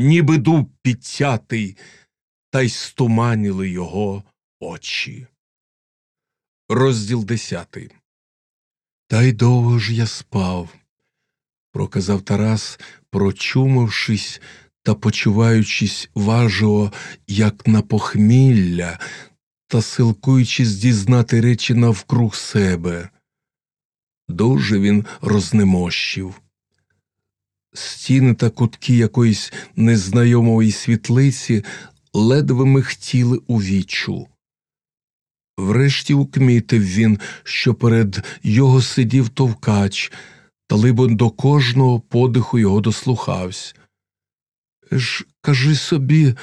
ніби дуб підтятий, та й стуманіли його очі. Розділ десятий. Та й довго ж я спав, проказав Тарас, прочумавшись та почуваючись важого, як на похмілля, та силкуючись дізнати речі навкруг себе. Дуже він рознемощив. Стіни та кутки якоїсь незнайомої світлиці ледве михтіли у вічу. Врешті укмітив він, що перед його сидів товкач, та либо до кожного подиху його дослухався. Ж, кажи собі,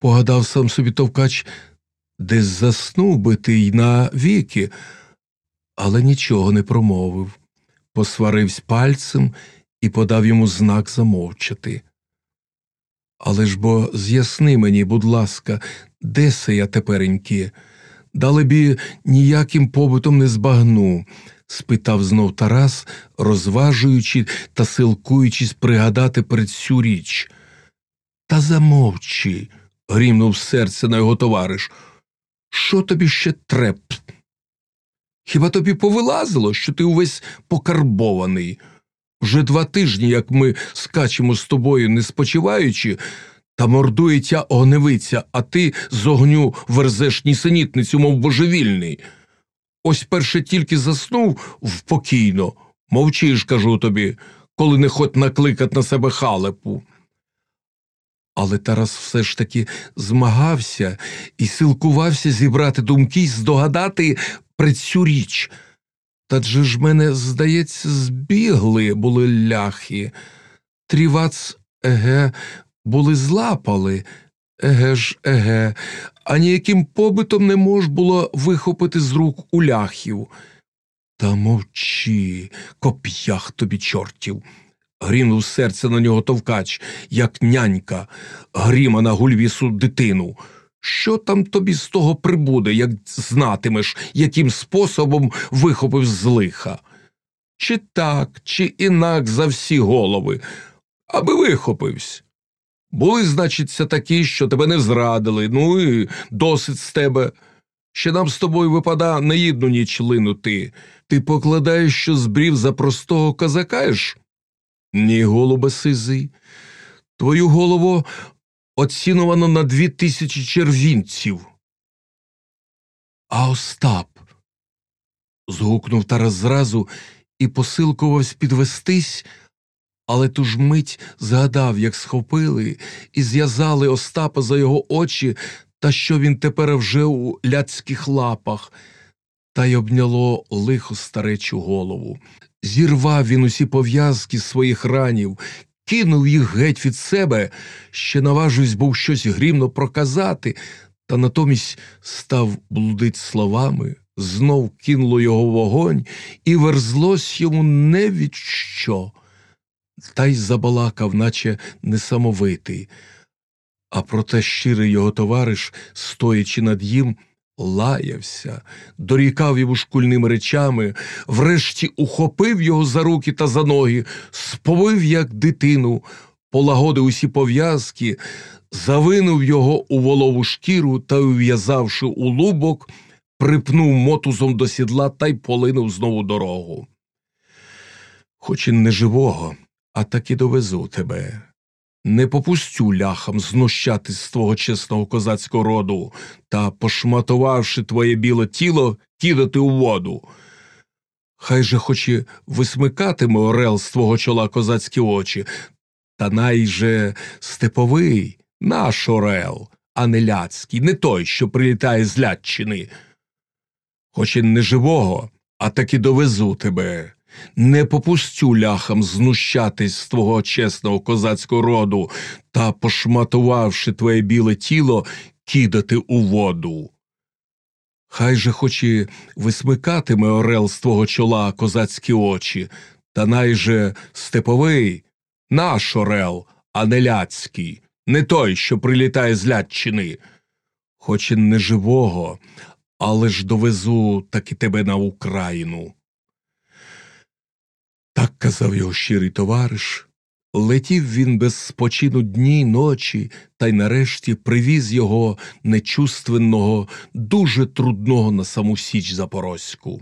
погадав сам собі товкач, десь заснув би ти й на віки, але нічого не промовив, посварився пальцем і подав йому знак замовчати. Але ж бо з'ясни мені, будь ласка, де се я тепереньки? Далебі ніяким побитом не збагну, спитав знов Тарас, розважуючи та силкуючись пригадати перед цю річ. Та замовчи, грімнув серце на його товариш. Що тобі ще треп? Хіба тобі повилазило, що ти увесь покарбований? Вже два тижні, як ми скачемо з тобою, не спочиваючи, та мордує тя огневиця, а ти з огню верзеш нісенітницю, мов божевільний. Ось перше тільки заснув впокійно, мовчиш, кажу тобі, коли не хоть накликать на себе халепу. Але Тарас все ж таки змагався і силкувався зібрати думки й здогадати про цю річ. Та же ж мене, здається, збігли були ляхи. Трівац, еге, були злапали, еге ж, еге, а ніяким побитом не мож було вихопити з рук у ляхів. Та мовчи, коп'ях тобі чортів. Грінув серце на нього товкач, як нянька, гріма на гульвісу дитину. Що там тобі з того прибуде, як знатимеш, яким способом вихопив з лиха? Чи так, чи інак за всі голови, аби вихопився. Були, значиться, такі, що тебе не зрадили, ну і досить з тебе. Ще нам з тобою випада не їдну ніч линути. Ти покладаєш, що збрів за простого козакаєш? Ні, голубе сизий. Твою голову оцінувано на дві тисячі червінців. А Остап. згукнув Тарас зразу і посилкувався підвестись, але ту ж мить згадав, як схопили і зв'язали Остапа за його очі, та що він тепер вже у ляцьких лапах, та й обняло лихо старечу голову. Зірвав він усі пов'язки своїх ранів, кинув їх геть від себе, ще наважусь був щось грімно проказати, та натомість став блудить словами, знов кинуло його вогонь, і верзлось йому не від що, та й забалакав, наче несамовитий. А проте щирий його товариш, стоячи над їм, лаявся, дорікав йому шкульними речами, врешті ухопив його за руки та за ноги, сповив, як дитину, полагодив усі пов'язки, завинув його у волову шкіру та, ув'язавши у лубок, припнув мотузом до сідла та й полинув знову дорогу. Хоч і не живого, а таки довезу тебе. Не попустю ляхам знущатись з твого чесного козацького роду та, пошматувавши твоє біле тіло, кидати у воду. Хай же хоч і висмикатиме орел з твого чола козацькі очі, та найже степовий наш орел, а не ляцький, не той, що прилітає з Лятчини. Хоч і не живого, а таки довезу тебе. Не попустю ляхам знущатись з твого чесного козацького роду та, пошматувавши твоє біле тіло, кидати у воду. Хай же хоч і висмикатиме орел з твого чола козацькі очі, та найже степовий наш орел, а не ляцький, не той, що прилітає з Лятчини. Хоч і не живого, але ж довезу таки тебе на Україну. Так казав його щирий товариш, Летів він без спочину дні й ночі, та й нарешті привіз його нечувственного, дуже трудного на саму січ Запорозьку.